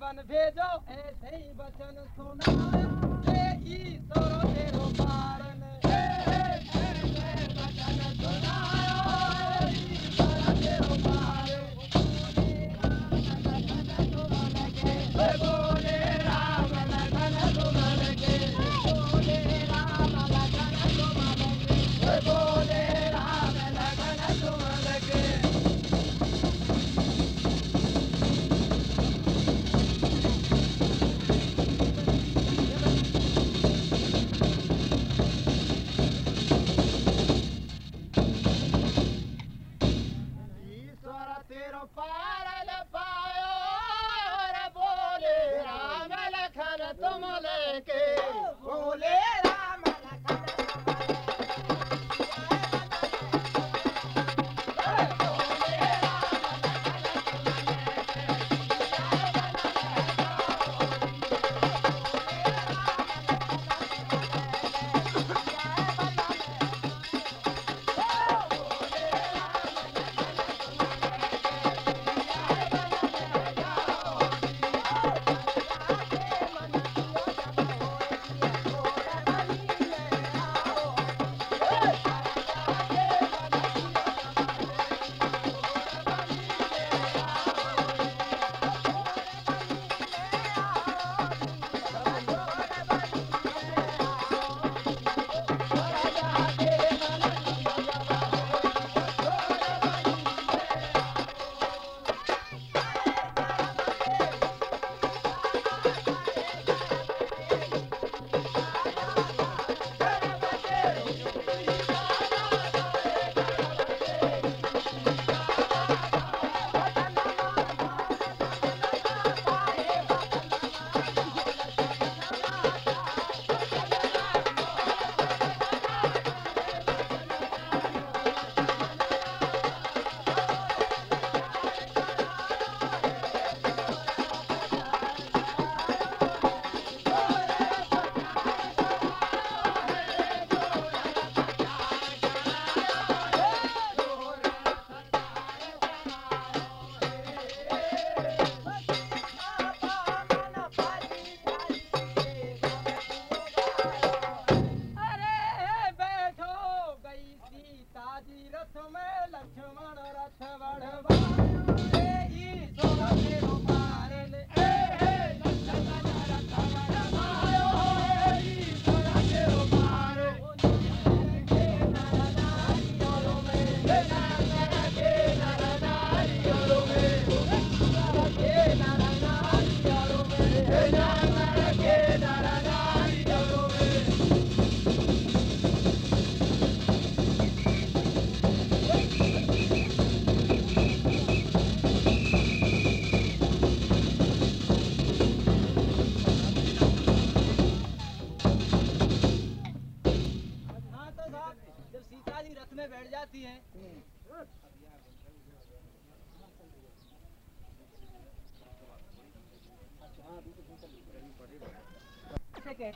बन भेजो ऐसे ही बचन सुना ये ई सरो तेरो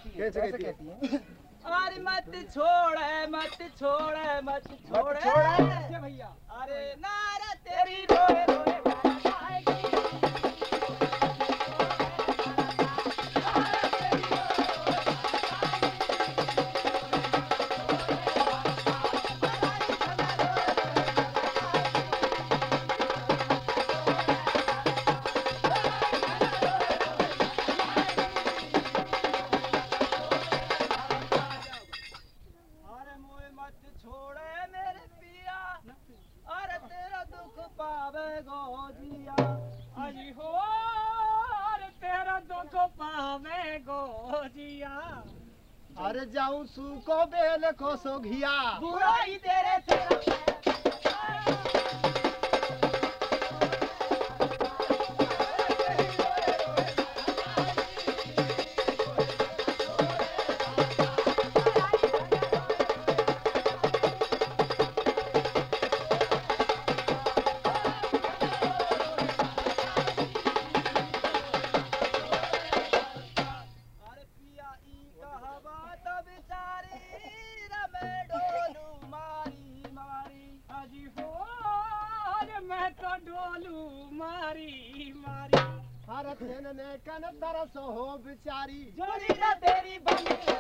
कहती है? कैसे कहती है? अरे मत छोड़ मत छोड़ मत छोड़। भैया अरे नारा तेरी अरे जाऊँ सू को बेल को घिया। बुराई दे अरे तेन ने कन तरस हो बिचारी। जोड़ी ना तेरी बनी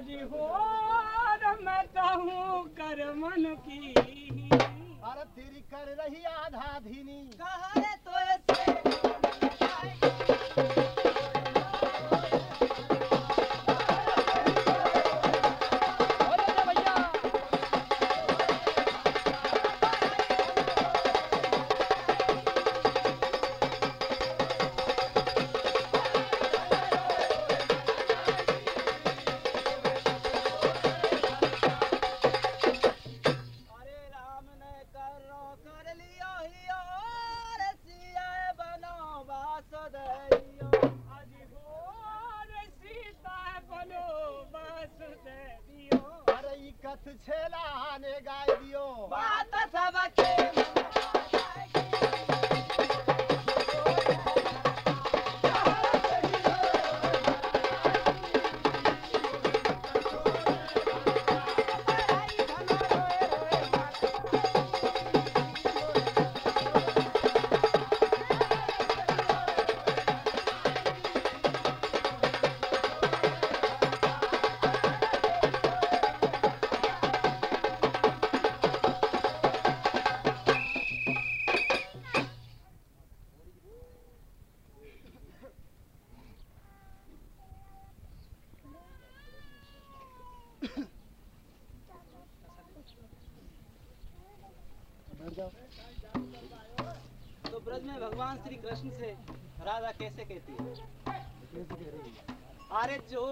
हीनी हो कर मन की। अरे तेरी कर रही आधा धीनी कहा तो ऐसे भगवान श्री कृष्ण से राधा कैसे कहती है? अरे जो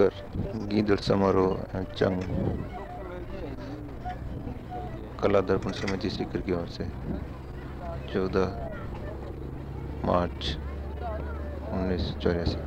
स्पीकर गीदड़ समारोह चंग कला दर्पण समिति सीकर की ओर से चौदह मार्च उन्नीस सौ चौरासी।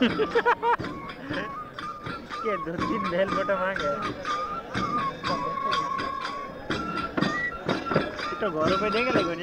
के दो तीन भेल फ़ोटो मांगे तो घर पे देंगे लगो